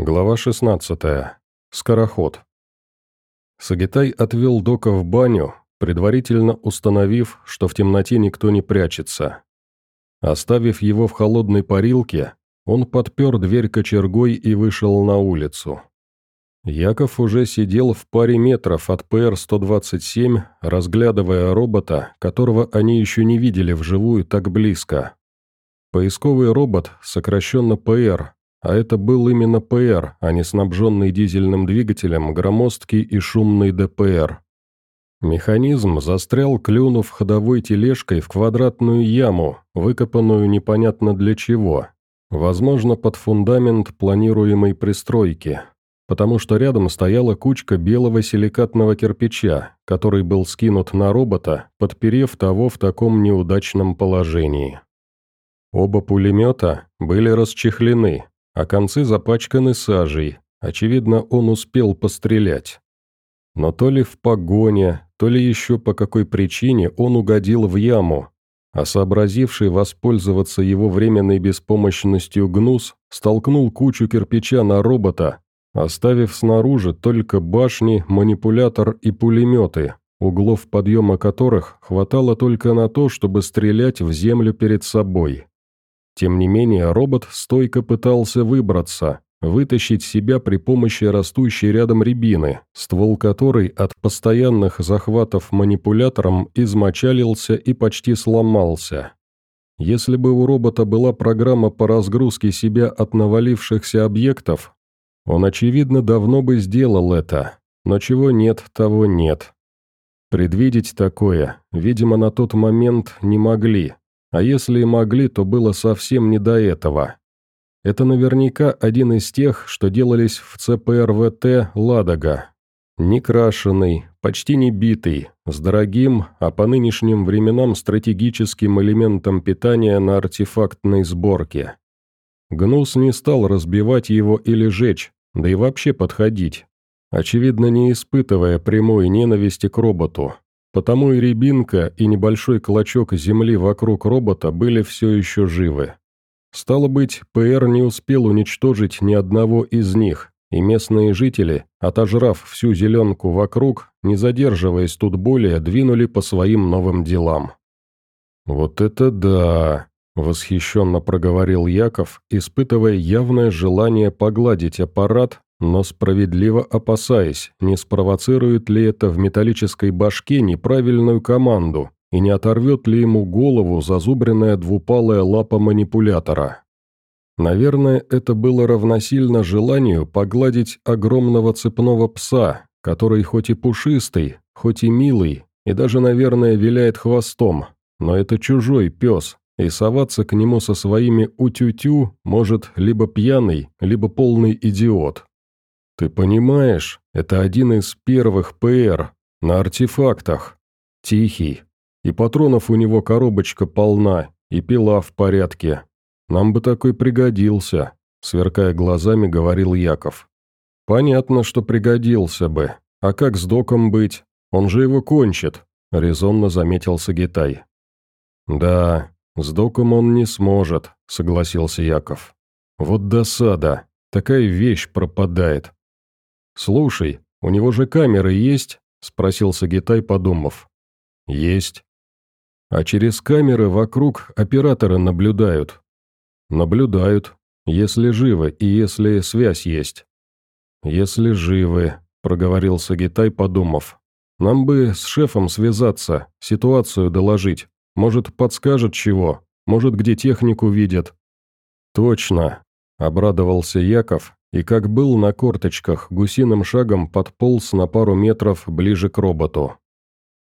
Глава 16. Скороход. Сагитай отвел Дока в баню, предварительно установив, что в темноте никто не прячется. Оставив его в холодной парилке, он подпер дверь кочергой и вышел на улицу. Яков уже сидел в паре метров от ПР-127, разглядывая робота, которого они еще не видели вживую так близко. Поисковый робот, сокращенно ПР, а это был именно ПР, а не снабженный дизельным двигателем громоздкий и шумный ДПР. Механизм застрял, клюнув ходовой тележкой в квадратную яму, выкопанную непонятно для чего. Возможно, под фундамент планируемой пристройки. Потому что рядом стояла кучка белого силикатного кирпича, который был скинут на робота, подперев того в таком неудачном положении. Оба пулемета были расчехлены, а концы запачканы сажей, очевидно, он успел пострелять. Но то ли в погоне, то ли еще по какой причине он угодил в яму, а сообразивший воспользоваться его временной беспомощностью гнус столкнул кучу кирпича на робота, оставив снаружи только башни, манипулятор и пулеметы, углов подъема которых хватало только на то, чтобы стрелять в землю перед собой. Тем не менее, робот стойко пытался выбраться, вытащить себя при помощи растущей рядом рябины, ствол которой от постоянных захватов манипулятором измочалился и почти сломался. Если бы у робота была программа по разгрузке себя от навалившихся объектов, он, очевидно, давно бы сделал это, но чего нет, того нет. Предвидеть такое, видимо, на тот момент не могли, а если и могли, то было совсем не до этого. Это наверняка один из тех, что делались в ЦПРВТ «Ладога». Некрашенный, почти не битый, с дорогим, а по нынешним временам стратегическим элементом питания на артефактной сборке. Гнус не стал разбивать его или жечь, да и вообще подходить, очевидно не испытывая прямой ненависти к роботу. Потому и рябинка, и небольшой клочок земли вокруг робота были все еще живы. Стало быть, ПР не успел уничтожить ни одного из них, и местные жители, отожрав всю зеленку вокруг, не задерживаясь тут более, двинули по своим новым делам. «Вот это да!» – восхищенно проговорил Яков, испытывая явное желание погладить аппарат, но справедливо опасаясь, не спровоцирует ли это в металлической башке неправильную команду и не оторвет ли ему голову зазубренная двупалая лапа манипулятора. Наверное, это было равносильно желанию погладить огромного цепного пса, который хоть и пушистый, хоть и милый, и даже, наверное, виляет хвостом, но это чужой пес, и соваться к нему со своими утю-тю может либо пьяный, либо полный идиот. «Ты понимаешь, это один из первых ПР, на артефактах. Тихий. И патронов у него коробочка полна, и пила в порядке. Нам бы такой пригодился», — сверкая глазами, говорил Яков. «Понятно, что пригодился бы. А как с доком быть? Он же его кончит», — резонно заметил Сагитай. «Да, с доком он не сможет», — согласился Яков. «Вот досада. Такая вещь пропадает. «Слушай, у него же камеры есть?» – спросил Сагитай, подумав. «Есть». «А через камеры вокруг операторы наблюдают?» «Наблюдают, если живы и если связь есть». «Если живы», – проговорил Сагитай, подумав. «Нам бы с шефом связаться, ситуацию доложить. Может, подскажет чего, может, где технику видят». «Точно», – обрадовался Яков и как был на корточках, гусиным шагом подполз на пару метров ближе к роботу.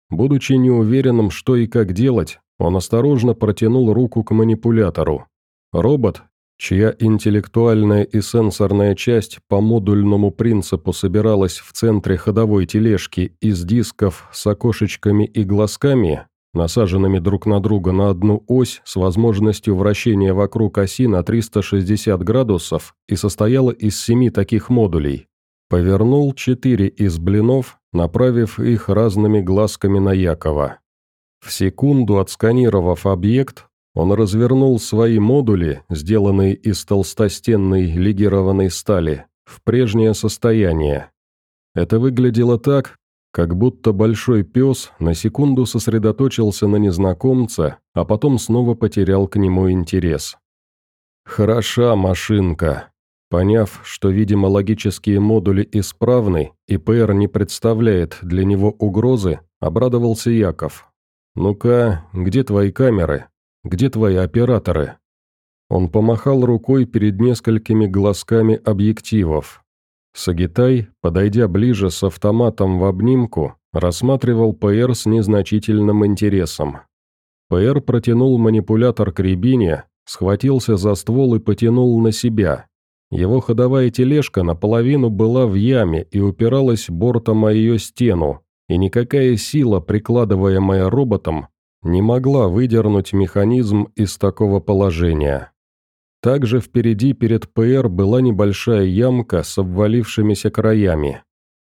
Будучи неуверенным, что и как делать, он осторожно протянул руку к манипулятору. Робот, чья интеллектуальная и сенсорная часть по модульному принципу собиралась в центре ходовой тележки из дисков с окошечками и глазками, насаженными друг на друга на одну ось с возможностью вращения вокруг оси на 360 градусов и состояла из семи таких модулей. Повернул четыре из блинов, направив их разными глазками на Якова. В секунду отсканировав объект, он развернул свои модули, сделанные из толстостенной легированной стали, в прежнее состояние. Это выглядело так, как будто большой пес на секунду сосредоточился на незнакомце, а потом снова потерял к нему интерес. «Хороша машинка», Поняв, что, видимо, логические модули исправны, и ПР не представляет для него угрозы, обрадовался Яков. «Ну-ка, где твои камеры? Где твои операторы?» Он помахал рукой перед несколькими глазками объективов. Сагитай, подойдя ближе с автоматом в обнимку, рассматривал ПР с незначительным интересом. ПР протянул манипулятор к рябине, схватился за ствол и потянул на себя. Его ходовая тележка наполовину была в яме и упиралась бортом о ее стену, и никакая сила, прикладываемая роботом, не могла выдернуть механизм из такого положения. Также впереди перед ПР была небольшая ямка с обвалившимися краями.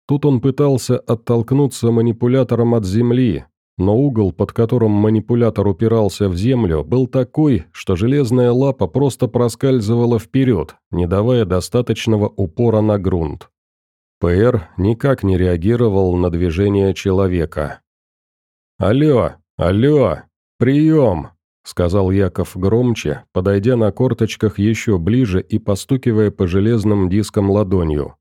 Тут он пытался оттолкнуться манипулятором от земли, но угол, под которым манипулятор упирался в землю, был такой, что железная лапа просто проскальзывала вперед, не давая достаточного упора на грунт. ПР никак не реагировал на движение человека. «Алло, алло, прием!» — сказал Яков громче, подойдя на корточках еще ближе и постукивая по железным дискам ладонью.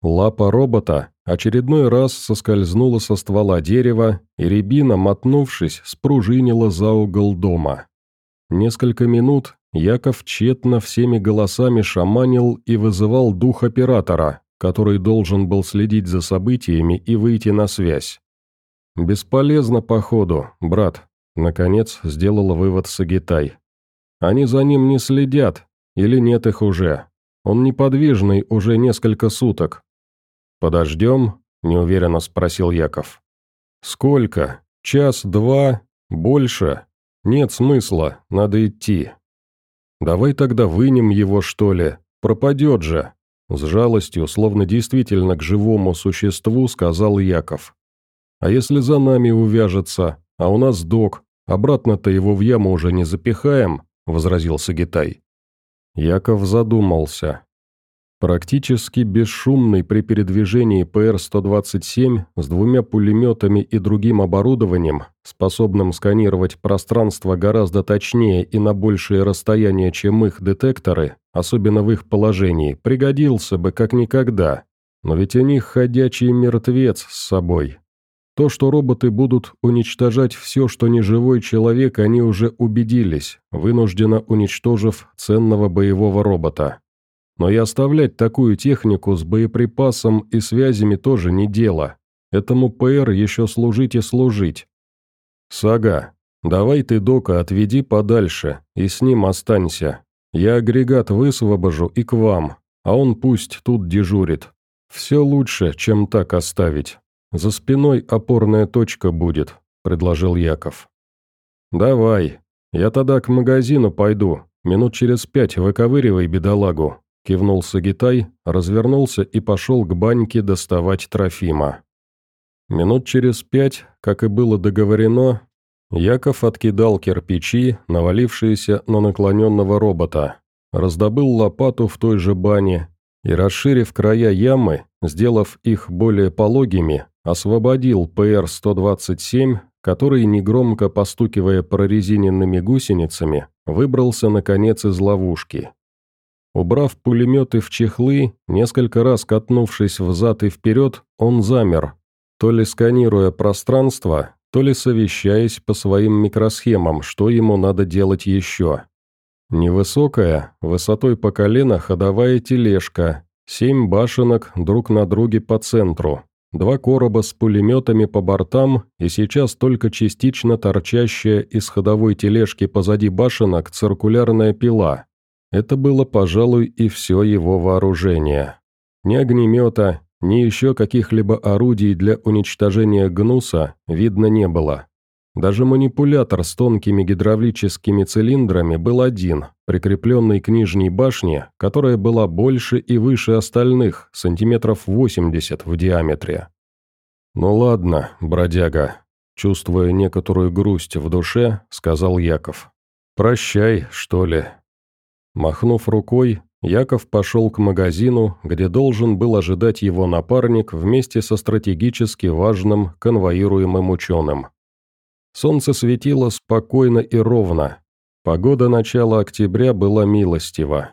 Лапа робота очередной раз соскользнула со ствола дерева, и рябина, мотнувшись, спружинила за угол дома. Несколько минут Яков тщетно всеми голосами шаманил и вызывал дух оператора, который должен был следить за событиями и выйти на связь. «Бесполезно, походу, брат», — наконец сделал вывод Сагитай. «Они за ним не следят, или нет их уже. Он неподвижный уже несколько суток, «Подождем?» – неуверенно спросил Яков. «Сколько? Час, два? Больше? Нет смысла, надо идти». «Давай тогда вынем его, что ли? Пропадет же!» С жалостью, словно действительно к живому существу, сказал Яков. «А если за нами увяжется, а у нас док, обратно-то его в яму уже не запихаем?» – возразил Сагитай. Яков задумался. Практически бесшумный при передвижении ПР-127 с двумя пулеметами и другим оборудованием, способным сканировать пространство гораздо точнее и на большее расстояние, чем их детекторы, особенно в их положении, пригодился бы как никогда. Но ведь у них ходячий мертвец с собой. То, что роботы будут уничтожать все, что не живой человек, они уже убедились, вынужденно уничтожив ценного боевого робота. Но и оставлять такую технику с боеприпасом и связями тоже не дело. Этому ПР еще служить и служить. Сага, давай ты Дока отведи подальше и с ним останься. Я агрегат высвобожу и к вам, а он пусть тут дежурит. Все лучше, чем так оставить. За спиной опорная точка будет», — предложил Яков. «Давай, я тогда к магазину пойду, минут через пять выковыривай бедолагу, Кивнул Сагитай, развернулся и пошел к баньке доставать Трофима. Минут через пять, как и было договорено, Яков откидал кирпичи, навалившиеся на наклоненного робота, раздобыл лопату в той же бане и, расширив края ямы, сделав их более пологими, освободил ПР-127, который, негромко постукивая прорезиненными гусеницами, выбрался, наконец, из ловушки. Убрав пулеметы в чехлы, несколько раз катнувшись взад и вперед, он замер, то ли сканируя пространство, то ли совещаясь по своим микросхемам, что ему надо делать еще. Невысокая, высотой по колено ходовая тележка, семь башенок друг на друге по центру, два короба с пулеметами по бортам и сейчас только частично торчащая из ходовой тележки позади башенок циркулярная пила – это было, пожалуй, и все его вооружение. Ни огнемета, ни еще каких-либо орудий для уничтожения гнуса видно не было. Даже манипулятор с тонкими гидравлическими цилиндрами был один, прикрепленный к нижней башне, которая была больше и выше остальных, сантиметров 80 в диаметре. «Ну ладно, бродяга», чувствуя некоторую грусть в душе, сказал Яков. «Прощай, что ли». Махнув рукой, Яков пошел к магазину, где должен был ожидать его напарник вместе со стратегически важным конвоируемым ученым. Солнце светило спокойно и ровно. Погода начала октября была милостива.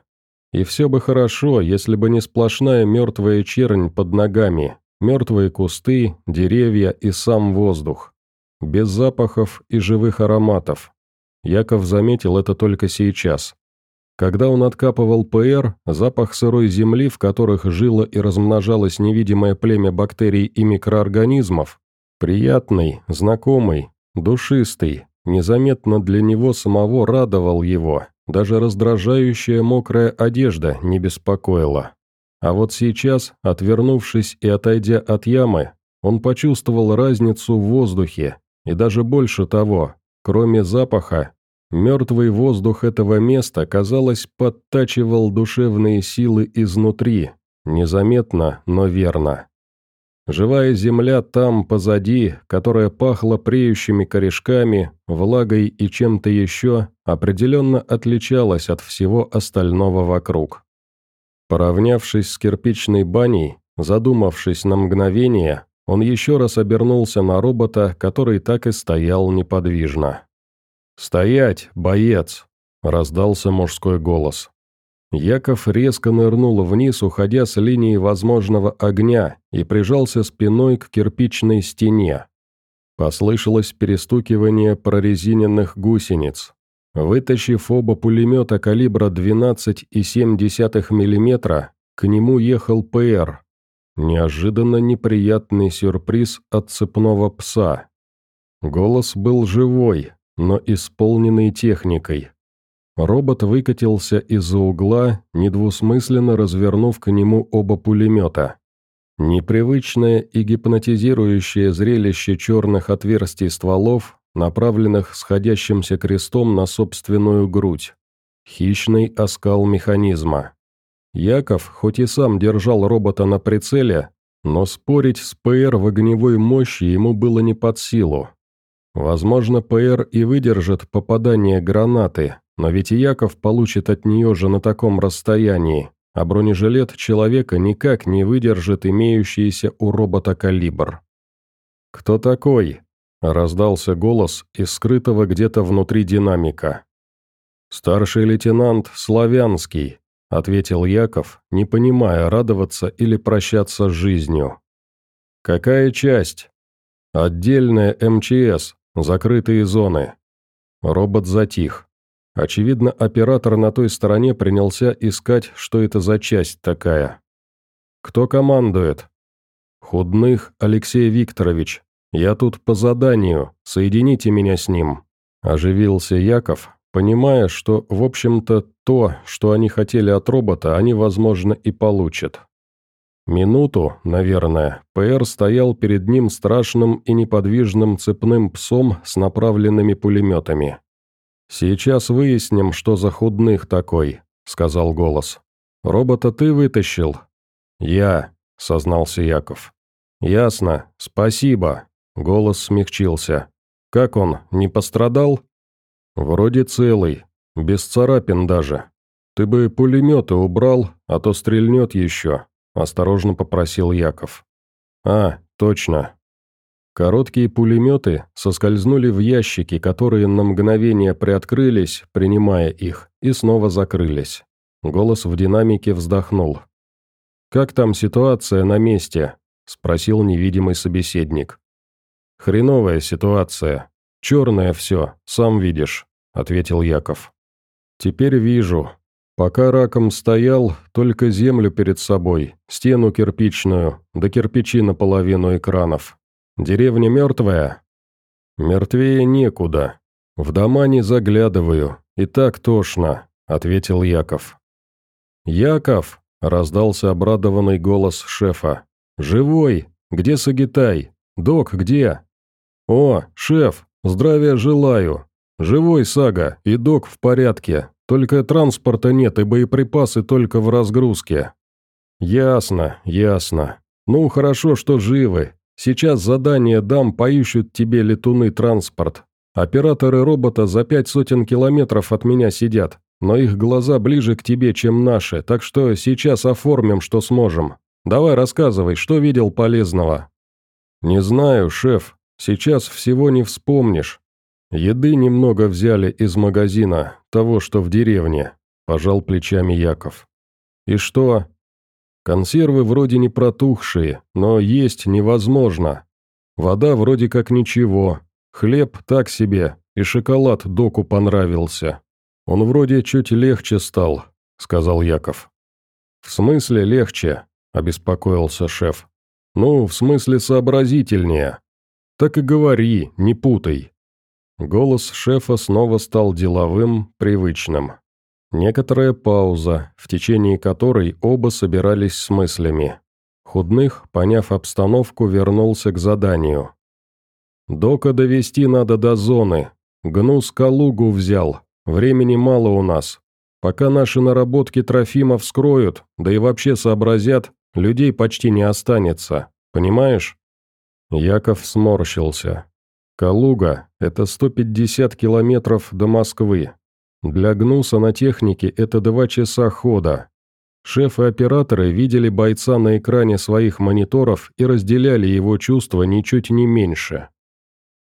И все бы хорошо, если бы не сплошная мертвая чернь под ногами, мертвые кусты, деревья и сам воздух. Без запахов и живых ароматов. Яков заметил это только сейчас. Когда он откапывал ПР, запах сырой земли, в которых жило и размножалось невидимое племя бактерий и микроорганизмов, приятный, знакомый, душистый, незаметно для него самого радовал его, даже раздражающая мокрая одежда не беспокоила. А вот сейчас, отвернувшись и отойдя от ямы, он почувствовал разницу в воздухе, и даже больше того, кроме запаха, Мертвый воздух этого места, казалось, подтачивал душевные силы изнутри, незаметно, но верно. Живая земля там, позади, которая пахла преющими корешками, влагой и чем-то еще, определенно отличалась от всего остального вокруг. Поравнявшись с кирпичной баней, задумавшись на мгновение, он еще раз обернулся на робота, который так и стоял неподвижно. «Стоять, боец!» – раздался мужской голос. Яков резко нырнул вниз, уходя с линии возможного огня, и прижался спиной к кирпичной стене. Послышалось перестукивание прорезиненных гусениц. Вытащив оба пулемета калибра 12,7 мм, к нему ехал ПР. Неожиданно неприятный сюрприз от цепного пса. Голос был живой, но исполненный техникой. Робот выкатился из-за угла, недвусмысленно развернув к нему оба пулемета. Непривычное и гипнотизирующее зрелище черных отверстий стволов, направленных сходящимся крестом на собственную грудь. Хищный оскал механизма. Яков, хоть и сам держал робота на прицеле, но спорить с ПР в огневой мощи ему было не под силу. Возможно, ПР и выдержит попадание гранаты, но ведь Яков получит от нее же на таком расстоянии, а бронежилет человека никак не выдержит имеющийся у робота калибр. «Кто такой?» – раздался голос из скрытого где-то внутри динамика. «Старший лейтенант Славянский», – ответил Яков, не понимая, радоваться или прощаться с жизнью. «Какая часть?» «Отдельная МЧС, Закрытые зоны. Робот затих. Очевидно, оператор на той стороне принялся искать, что это за часть такая. «Кто командует?» «Худных Алексей Викторович. Я тут по заданию. Соедините меня с ним». Оживился Яков, понимая, что, в общем-то, то, что они хотели от робота, они, возможно, и получат. Минуту, наверное, ПР стоял перед ним страшным и неподвижным цепным псом с направленными пулеметами. «Сейчас выясним, что за худных такой», — сказал голос. «Робота ты вытащил?» «Я», — сознался Яков. «Ясно, спасибо», — голос смягчился. «Как он, не пострадал?» «Вроде целый, без царапин даже. Ты бы пулеметы убрал, а то стрельнет еще», – осторожно попросил Яков. «А, точно». Короткие пулеметы соскользнули в ящики, которые на мгновение приоткрылись, принимая их, и снова закрылись. Голос в динамике вздохнул. «Как там ситуация на месте?» – спросил невидимый собеседник. «Хреновая ситуация. Черное все, сам видишь», – ответил Яков. «Теперь вижу. Пока раком стоял, только землю перед собой, стену кирпичную, да кирпичи наполовину экранов. Деревня мертвая? Мертвее некуда. В дома не заглядываю, и так тошно, ответил Яков. Яков, раздался обрадованный голос шефа. Живой, где Сагитай? Док, где? О, шеф, здравия желаю. Живой Сага, и док в порядке, только транспорта нет и боеприпасы только в разгрузке». «Ясно, ясно. Ну, хорошо, что живы. Сейчас задание дам, поищут тебе летуны транспорт. Операторы робота за пять сотен километров от меня сидят. но их глаза ближе к тебе, чем наши, так что сейчас оформим, что сможем. Давай рассказывай, что видел полезного?» «Не знаю, шеф, сейчас всего не вспомнишь. Еды немного взяли из магазина, того, что в деревне», – пожал плечами Яков. «И что?» «Консервы вроде не протухшие, но есть невозможно. Вода вроде как ничего, хлеб так себе, и шоколад доку понравился. Он вроде чуть легче стал», – сказал Яков. «В смысле легче?» – обеспокоился шеф. «Ну, в смысле сообразительнее. Так и говори, не путай». Голос шефа снова стал деловым, привычным. Некоторая пауза, в течение которой оба собирались с мыслями. Худных, поняв обстановку, вернулся к заданию. «Дока довести надо до зоны. Гнус Калугу взял. Времени мало у нас. Пока наши наработки Трофима вскроют, да и вообще сообразят, людей почти не останется. Понимаешь?» Яков сморщился. «Калуга – это 150 километров до Москвы. Для Гнуса на технике это два часа хода. Шеф и операторы видели бойца на экране своих мониторов и разделяли его чувства ничуть не меньше.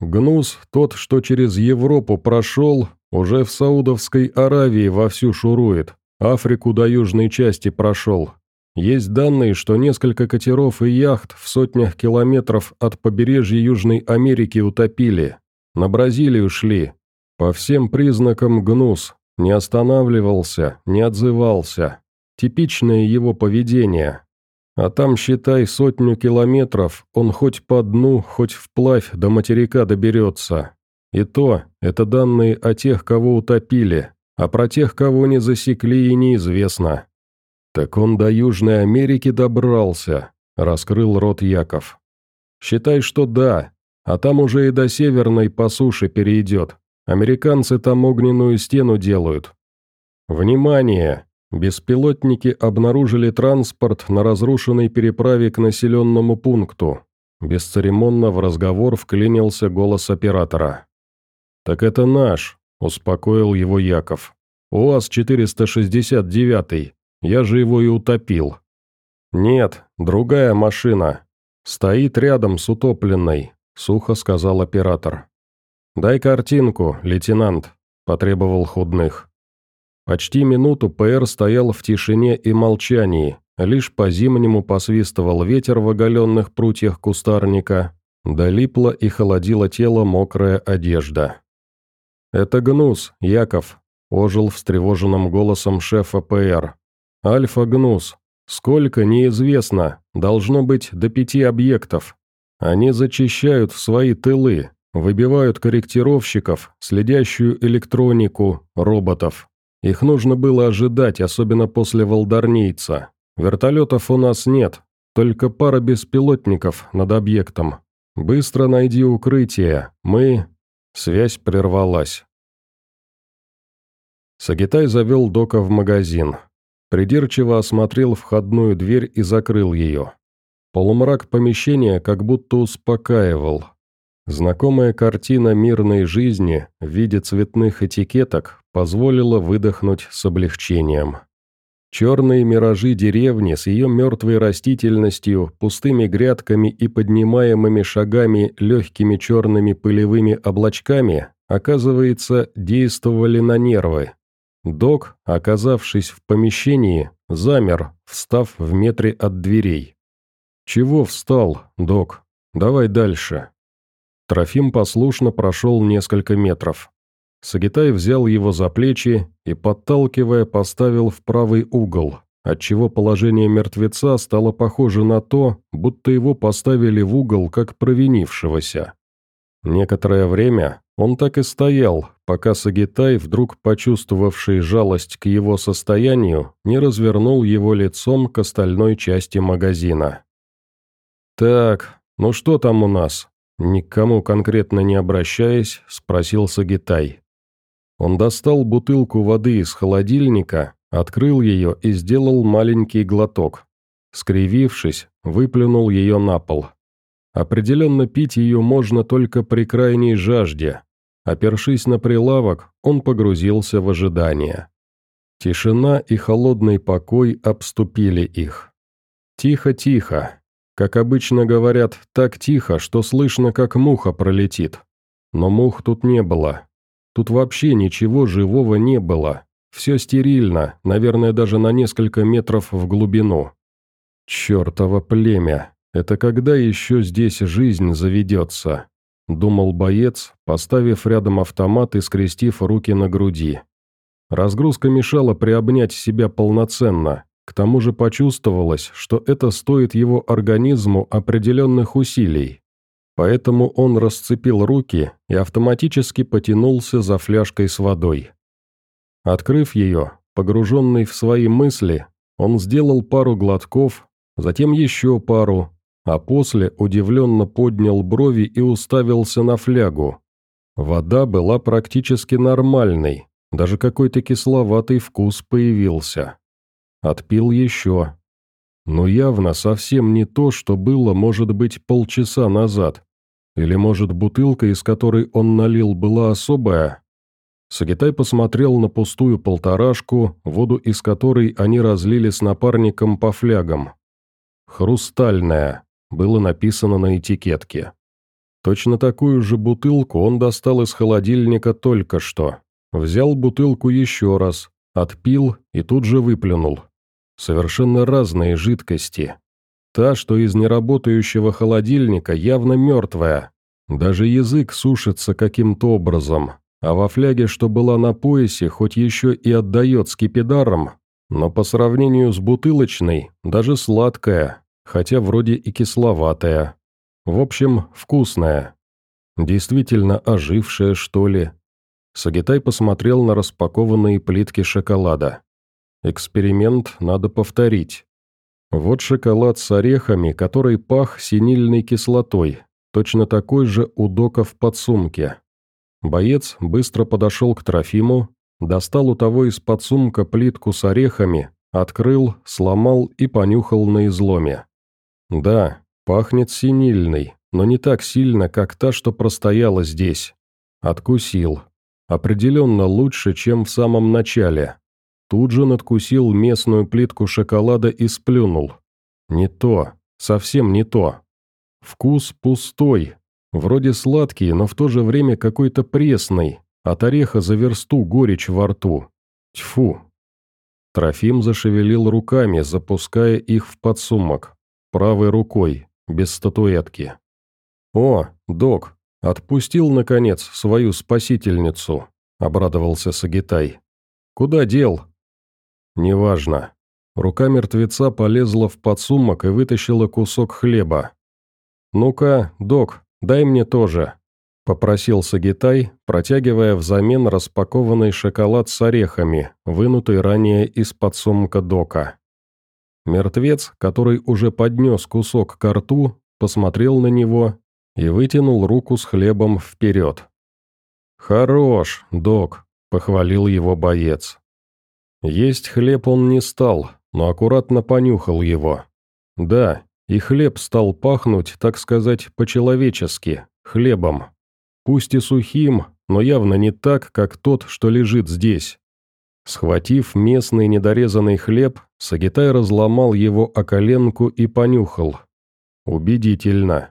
Гнус, тот, что через Европу прошел, уже в Саудовской Аравии вовсю шурует, Африку до южной части прошел, есть данные, что несколько катеров и яхт в сотнях километров от побережья Южной Америки утопили. На Бразилию шли. По всем признакам гнус. Не останавливался, не отзывался. Типичное его поведение. А там, считай, сотню километров, он хоть по дну, хоть вплавь до материка доберется. И то, это данные о тех, кого утопили, а про тех, кого не засекли и неизвестно. «Так он до Южной Америки добрался», — раскрыл рот Яков. «Считай, что да, а там уже и до Северной по суше перейдет. Американцы там огненную стену делают». «Внимание! Беспилотники обнаружили транспорт на разрушенной переправе к населенному пункту». Бесцеремонно в разговор вклинился голос оператора. «Так это наш», — успокоил его Яков. «УАЗ-469. Я же его и утопил. Нет, другая машина. Стоит рядом с утопленной, сухо сказал оператор. Дай картинку, лейтенант, потребовал худных. Почти минуту ПР стоял в тишине и молчании, лишь по-зимнему посвистывал ветер в оголенных прутьях кустарника, долипла и холодила тело мокрая одежда. «Это гнус, Яков», – ожил встревоженным голосом шефа ПР. Альфа-Гнус. Сколько, неизвестно. Должно быть до пяти объектов. Они зачищают свои тылы, выбивают корректировщиков, следящую электронику, роботов. Их нужно было ожидать, особенно после Волдарнийца. Вертолетов у нас нет, только пара беспилотников над объектом. Быстро найди укрытие, мы...» Связь прервалась. Сагитай завел Дока в магазин. Придирчиво осмотрел входную дверь и закрыл ее. Полумрак помещения как будто успокаивал. Знакомая картина мирной жизни в виде цветных этикеток позволила выдохнуть с облегчением. Черные миражи деревни с ее мертвой растительностью, пустыми грядками и поднимаемыми шагами легкими черными пылевыми облачками, оказывается, действовали на нервы. Док, оказавшись в помещении, замер, встав в метре от дверей. «Чего встал, док? Давай дальше». Трофим послушно прошел несколько метров. Сагитай взял его за плечи и, подталкивая, поставил в правый угол, отчего положение мертвеца стало похоже на то, будто его поставили в угол как провинившегося. Некоторое время он так и стоял, пока Сагитай, вдруг почувствовавший жалость к его состоянию, не развернул его лицом к остальной части магазина. «Так, ну что там у нас?» Никому конкретно не обращаясь, спросил Сагитай. Он достал бутылку воды из холодильника, открыл ее и сделал маленький глоток. Скривившись, выплюнул ее на пол. Определенно пить ее можно только при крайней жажде. Опершись на прилавок, он погрузился в ожидание. Тишина и холодный покой обступили их. Тихо-тихо. Как обычно говорят, так тихо, что слышно, как муха пролетит. Но мух тут не было. Тут вообще ничего живого не было. Все стерильно, наверное, даже на несколько метров в глубину. Чертово племя. Это когда еще здесь жизнь заведется? Думал боец, поставив рядом автомат и скрестив руки на груди. Разгрузка мешала приобнять себя полноценно. К тому же почувствовалось, что это стоит его организму определенных усилий. Поэтому он расцепил руки и автоматически потянулся за фляжкой с водой. Открыв ее, погруженный в свои мысли, он сделал пару глотков, затем еще пару, а после удивленно поднял брови и уставился на флягу. Вода была практически нормальной, даже какой-то кисловатый вкус появился. Отпил еще. Но явно совсем не то, что было, может быть, полчаса назад. Или, может, бутылка, из которой он налил, была особая? Сагитай посмотрел на пустую полторашку, воду из которой они разлили с напарником по флягам. «Хрустальная», было написано на этикетке. Точно такую же бутылку он достал из холодильника только что. Взял бутылку еще раз, отпил и тут же выплюнул. Совершенно разные жидкости. Та, что из неработающего холодильника, явно мертвая. Даже язык сушится каким-то образом, а во фляге, что была на поясе, хоть еще и отдает скипидаром, но по сравнению с бутылочной, даже сладкая, хотя вроде и кисловатая. В общем, вкусная. Действительно ожившая, что ли. Сагитай посмотрел на распакованные плитки шоколада. Эксперимент надо повторить. Вот шоколад с орехами, который пах синильной кислотой, точно такой же у Дока в подсумке. Боец быстро подошел к Трофиму, достал у того из подсумка плитку с орехами, открыл, сломал и понюхал на изломе. Да, пахнет синильной, но не так сильно, как та, что простояла здесь. Откусил. Определенно лучше, чем в самом начале. Тут же надкусил местную плитку шоколада и сплюнул. Не то, совсем не то. Вкус пустой. Вроде сладкий, но в то же время какой-то пресный. От ореха за версту горечь во рту. Тьфу. Трофим зашевелил руками, запуская их в подсумок правой рукой, без статуэтки. «О, док, отпустил, наконец, свою спасительницу», — обрадовался Сагитай. «Куда дел?» «Неважно». Рука мертвеца полезла в подсумок и вытащила кусок хлеба. «Ну-ка, док, дай мне тоже», — попросил Сагитай, протягивая взамен распакованный шоколад с орехами, вынутый ранее из подсумка дока. Мертвец, который уже поднес кусок ко рту, посмотрел на него и вытянул руку с хлебом вперед. «Хорош, док», — похвалил его боец. Есть хлеб он не стал, но аккуратно понюхал его. Да, и хлеб стал пахнуть, так сказать, по-человечески, хлебом. Пусть и сухим, но явно не так, как тот, что лежит здесь. Схватив местный недорезанный хлеб, Сагитай разломал его о коленку и понюхал. Убедительно.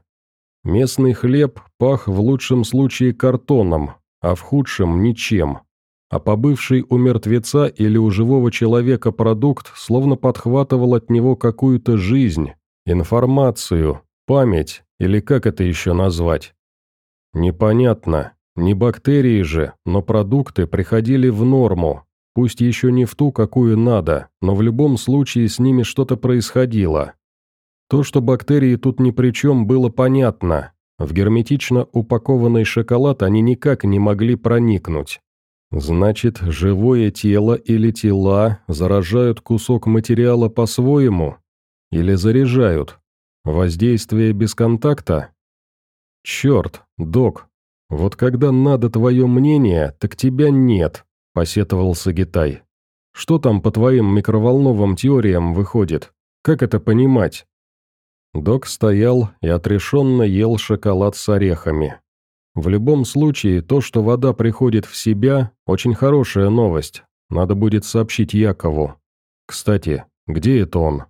Местный хлеб пах в лучшем случае картоном, а в худшем – ничем. А побывший у мертвеца или у живого человека продукт словно подхватывал от него какую-то жизнь, информацию, память, или как это еще назвать. Непонятно, не бактерии же, но продукты приходили в норму, Пусть еще не в ту, какую надо, но в любом случае с ними что-то происходило. То, что бактерии тут ни при чем, было понятно. В герметично упакованный шоколад они никак не могли проникнуть. Значит, живое тело или тела заражают кусок материала по-своему? Или заряжают? Воздействие без контакта? Черт, док, вот когда надо твое мнение, так тебя нет. – посетовал Сагитай. «Что там по твоим микроволновым теориям выходит? Как это понимать?» Док стоял и отрешенно ел шоколад с орехами. В любом случае, то, что вода приходит в себя, очень хорошая новость, надо будет сообщить Якову. Кстати, где это он?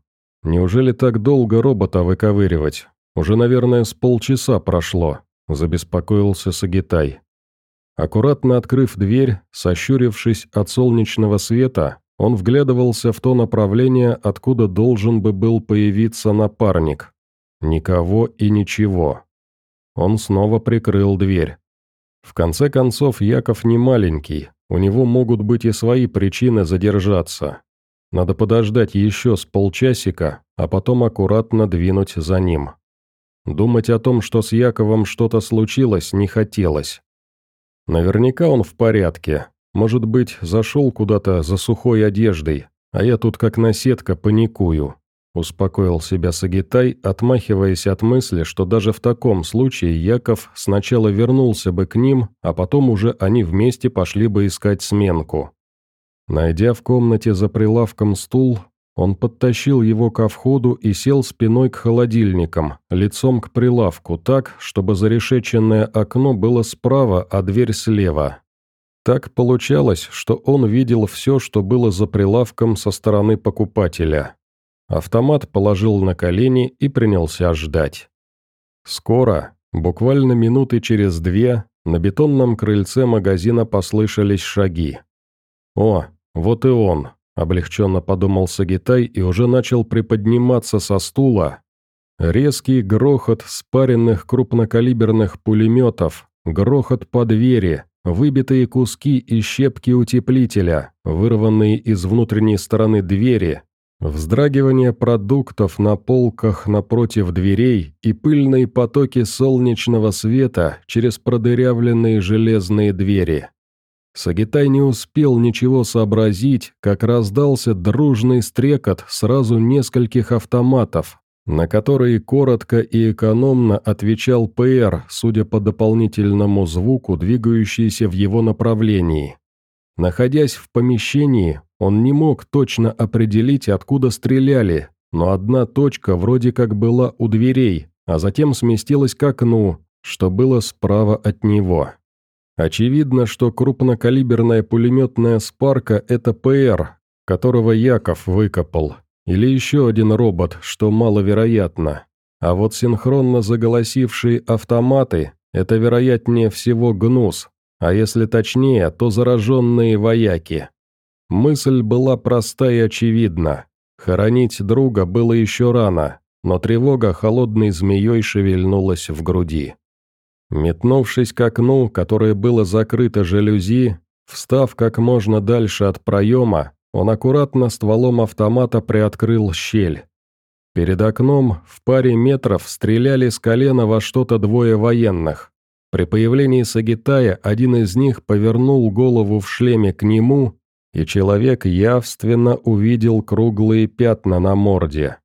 Неужели так долго робота выковыривать? Уже, наверное, с полчаса прошло, забеспокоился Сагитай. Аккуратно открыв дверь, сощурившись от солнечного света, он вглядывался в то направление, откуда должен бы был появиться напарник. Никого и ничего. Он снова прикрыл дверь. В конце концов, Яков не маленький, у него могут быть и свои причины задержаться. Надо подождать еще с полчасика, а потом аккуратно двинуть за ним. Думать о том, что с Яковом что-то случилось, не хотелось. Наверняка он в порядке. Может быть, зашел куда-то за сухой одеждой, а я тут как наседка паникую. Успокоил себя Сагитай, отмахиваясь от мысли, что даже в таком случае Яков сначала вернулся бы к ним, а потом уже они вместе пошли бы искать сменку. Найдя в комнате за прилавком стул, он подтащил его ко входу и сел спиной к холодильникам, лицом к прилавку, так, чтобы зарешеченное окно было справа, а дверь слева. Так получалось, что он видел все, что было за прилавком со стороны покупателя. Автомат положил на колени и принялся ждать. Скоро, буквально минуты через две, на бетонном крыльце магазина послышались шаги. «О, вот и он», — облегченно подумал Сагитай и уже начал приподниматься со стула. Резкий грохот спаренных крупнокалиберных пулеметов, грохот по двери, выбитые куски и щепки утеплителя, вырванные из внутренней стороны двери, Вздрагивание продуктов на полках напротив дверей и пыльные потоки солнечного света через продырявленные железные двери. Сагитай не успел ничего сообразить, как раздался дружный стрекот сразу нескольких автоматов, на которые коротко и экономно отвечал ПР, судя по дополнительному звуку, двигающийся в его направлении. Находясь в помещении, он не мог точно определить, откуда стреляли, но одна точка вроде как была у дверей, а затем сместилась к окну, что было справа от него. Очевидно, что крупнокалиберная пулеметная спарка – это ПР, которого Яков выкопал, или еще один робот, что маловероятно. А вот синхронно заголосившие автоматы – это вероятнее всего ГНУС, а если точнее, то зараженные вояки. Мысль была проста и очевидна. Хоронить друга было еще рано, но тревога холодной змеей шевельнулась в груди. Метнувшись к окну, которое было закрыто жалюзи, встав как можно дальше от проема, он аккуратно стволом автомата приоткрыл щель. Перед окном в паре метров стреляли с колена во что-то двое военных. При появлении Сагитая один из них повернул голову в шлеме к нему и человек явственно увидел круглые пятна на морде.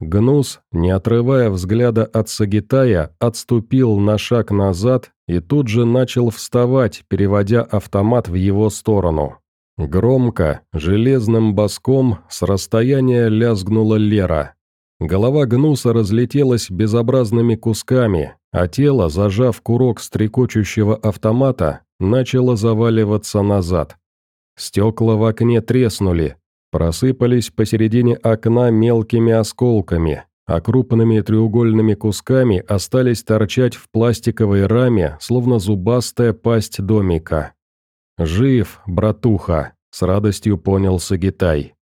Гнус, не отрывая взгляда от Сагитая, отступил на шаг назад и тут же начал вставать, переводя автомат в его сторону. Громко, железным боском с расстояния лязгнула Лера. Голова Гнуса разлетелась безобразными кусками, а тело, зажав курок стрекочущего автомата, начало заваливаться назад. Стекла в окне треснули, просыпались посередине окна мелкими осколками, а крупными треугольными кусками остались торчать в пластиковой раме, словно зубастая пасть домика. «Жив, братуха», — с радостью понял Сагитай.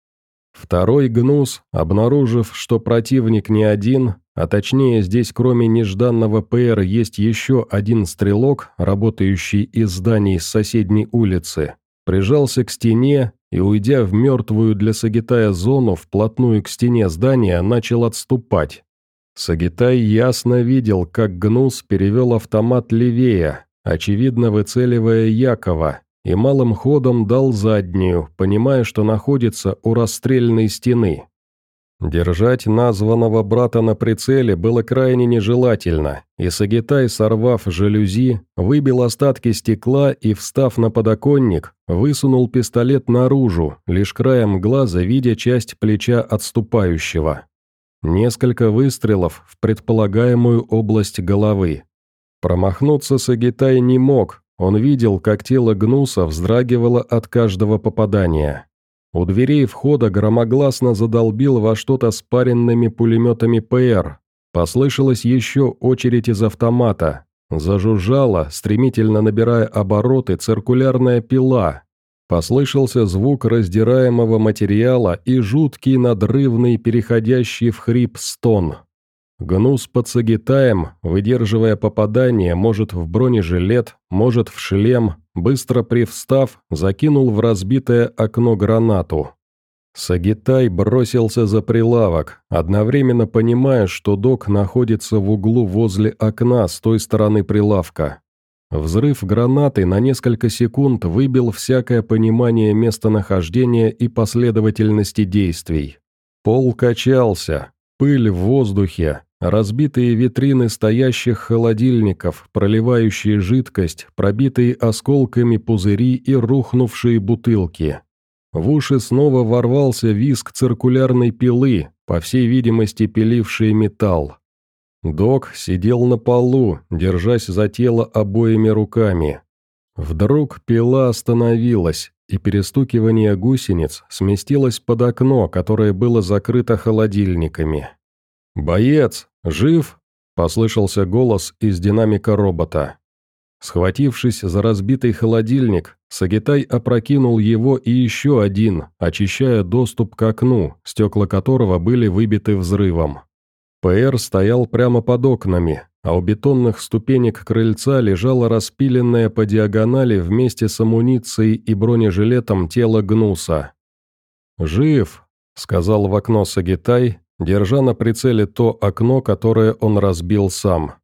Второй гнус, обнаружив, что противник не один, а точнее здесь кроме нежданного ПР есть еще один стрелок, работающий из зданий с соседней улицы, прижался к стене и, уйдя в мертвую для Сагитая зону вплотную к стене здания, начал отступать. Сагитай ясно видел, как Гнус перевел автомат левее, очевидно выцеливая Якова, и малым ходом дал заднюю, понимая, что находится у расстрельной стены. Держать названного брата на прицеле было крайне нежелательно, и Сагитай, сорвав жалюзи, выбил остатки стекла и, встав на подоконник, высунул пистолет наружу, лишь краем глаза видя часть плеча отступающего. Несколько выстрелов в предполагаемую область головы. Промахнуться Сагитай не мог, он видел, как тело Гнуса вздрагивало от каждого попадания. У дверей входа громогласно задолбил во что-то спаренными пулеметами ПР. Послышалась еще очередь из автомата. Зажужжала, стремительно набирая обороты, циркулярная пила. Послышался звук раздираемого материала и жуткий надрывный, переходящий в хрип стон. Гнус под Сагитаем, выдерживая попадание, может в бронежилет, может в шлем, быстро привстав, закинул в разбитое окно гранату. Сагитай бросился за прилавок, одновременно понимая, что док находится в углу возле окна с той стороны прилавка. Взрыв гранаты на несколько секунд выбил всякое понимание местонахождения и последовательности действий. Пол качался, пыль в воздухе, Разбитые витрины стоящих холодильников, проливающие жидкость, пробитые осколками пузыри и рухнувшие бутылки. В уши снова ворвался визг циркулярной пилы, по всей видимости пиливший металл. Док сидел на полу, держась за тело обоими руками. Вдруг пила остановилась, и перестукивание гусениц сместилось под окно, которое было закрыто холодильниками. «Боец! Жив?» – послышался голос из динамика робота. Схватившись за разбитый холодильник, Сагитай опрокинул его и еще один, очищая доступ к окну, стекла которого были выбиты взрывом. ПР стоял прямо под окнами, а у бетонных ступенек крыльца лежало распиленное по диагонали вместе с амуницией и бронежилетом тело Гнуса. «Жив», — сказал в окно Сагитай, держа на прицеле то окно, которое он разбил сам.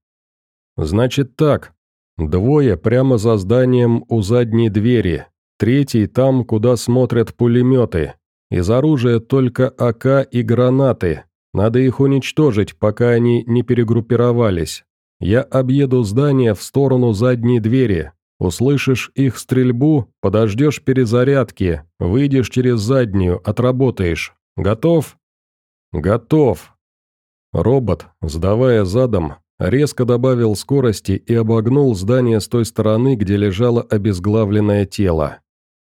«Значит так. Двое прямо за зданием у задней двери, третий там, куда смотрят пулеметы. Из оружия только АК и гранаты. Надо их уничтожить, пока они не перегруппировались. Я объеду здание в сторону задней двери. Услышишь их стрельбу, подождешь перезарядки, выйдешь через заднюю, отработаешь. Готов?» «Готов!» Робот, сдавая задом, резко добавил скорости и обогнул здание с той стороны, где лежало обезглавленное тело.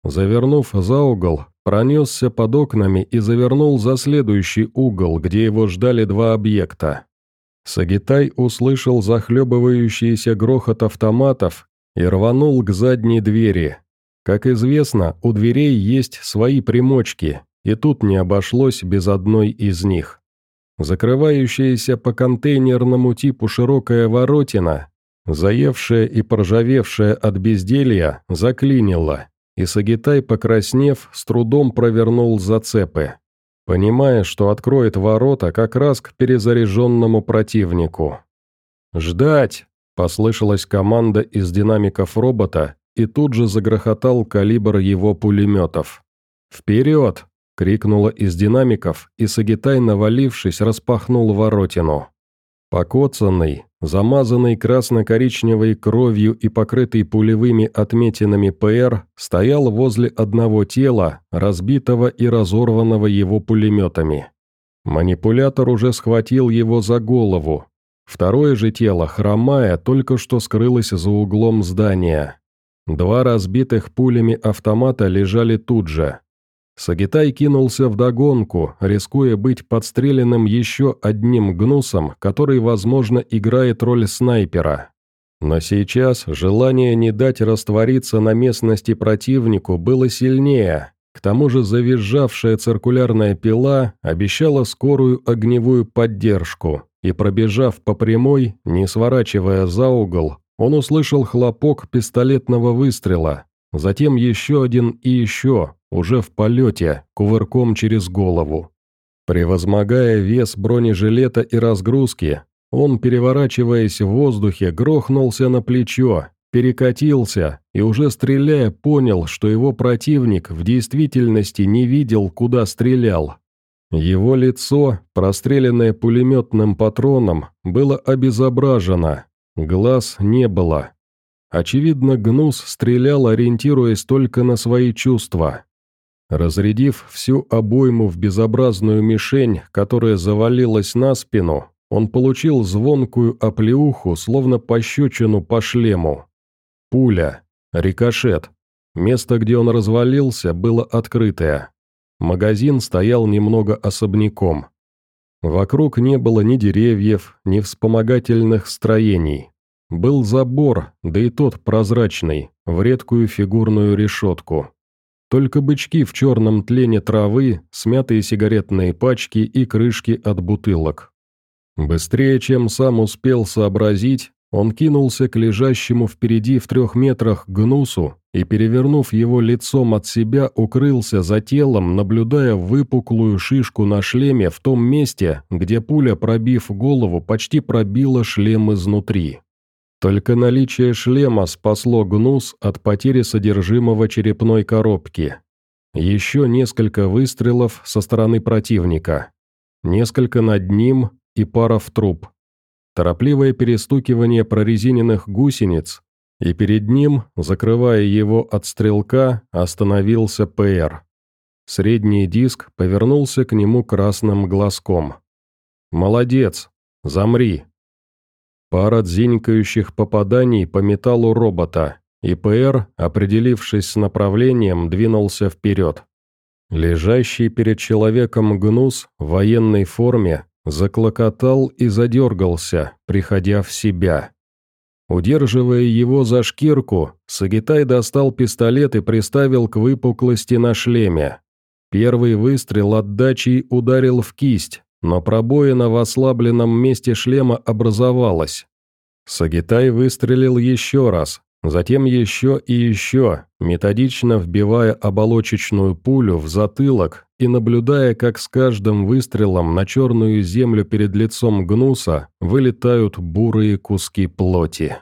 Завернув за угол, пронесся под окнами и завернул за следующий угол, где его ждали два объекта. Сагитай услышал захлебывающийся грохот автоматов и рванул к задней двери. Как известно, у дверей есть свои примочки, и тут не обошлось без одной из них. Закрывающаяся по контейнерному типу широкая воротина, заевшая и поржавевшая от безделья, заклинила, и Сагитай, покраснев, с трудом провернул зацепы, понимая, что откроет ворота как раз к перезаряженному противнику. «Ждать!» – послышалась команда из динамиков робота, и тут же загрохотал калибр его пулеметов. «Вперед!» — крикнула из динамиков, и Сагитай, навалившись, распахнул воротину. Покоцанный, замазанный красно-коричневой кровью и покрытый пулевыми отметинами ПР, стоял возле одного тела, разбитого и разорванного его пулеметами. Манипулятор уже схватил его за голову. Второе же тело, хромая, только что скрылось за углом здания. Два разбитых пулями автомата лежали тут же. Сагитай кинулся в догонку, рискуя быть подстреленным еще одним гнусом, который, возможно, играет роль снайпера. Но сейчас желание не дать раствориться на местности противнику было сильнее. К тому же завизжавшая циркулярная пила обещала скорую огневую поддержку, и пробежав по прямой, не сворачивая за угол, он услышал хлопок пистолетного выстрела, затем еще один и еще, уже в полете, кувырком через голову. Превозмогая вес бронежилета и разгрузки, он, переворачиваясь в воздухе, грохнулся на плечо, перекатился и уже стреляя понял, что его противник в действительности не видел, куда стрелял. Его лицо, простреленное пулеметным патроном, было обезображено, глаз не было. Очевидно, Гнус стрелял, ориентируясь только на свои чувства. Разрядив всю обойму в безобразную мишень, которая завалилась на спину, он получил звонкую оплеуху, словно пощечину по шлему. Пуля. Рикошет. Место, где он развалился, было открытое. Магазин стоял немного особняком. Вокруг не было ни деревьев, ни вспомогательных строений. Был забор, да и тот прозрачный, в редкую фигурную решетку. Только бычки в черном тлене травы, смятые сигаретные пачки и крышки от бутылок. Быстрее, чем сам успел сообразить, он кинулся к лежащему впереди в трех метрах гнусу и, перевернув его лицом от себя, укрылся за телом, наблюдая выпуклую шишку на шлеме в том месте, где пуля, пробив голову, почти пробила шлем изнутри. Только наличие шлема спасло гнус от потери содержимого черепной коробки. Еще несколько выстрелов со стороны противника. Несколько над ним и пара в труп. Торопливое перестукивание прорезиненных гусениц, и перед ним, закрывая его от стрелка, остановился ПР. Средний диск повернулся к нему красным глазком. «Молодец! Замри!» Пара дзинькающих попаданий по металлу робота, и ПР, определившись с направлением, двинулся вперед. Лежащий перед человеком гнус в военной форме заклокотал и задергался, приходя в себя. Удерживая его за шкирку, Сагитай достал пистолет и приставил к выпуклости на шлеме. Первый выстрел отдачей ударил в кисть, но пробоина в ослабленном месте шлема образовалась. Сагитай выстрелил еще раз, затем еще и еще, методично вбивая оболочечную пулю в затылок и наблюдая, как с каждым выстрелом на черную землю перед лицом гнуса вылетают бурые куски плоти.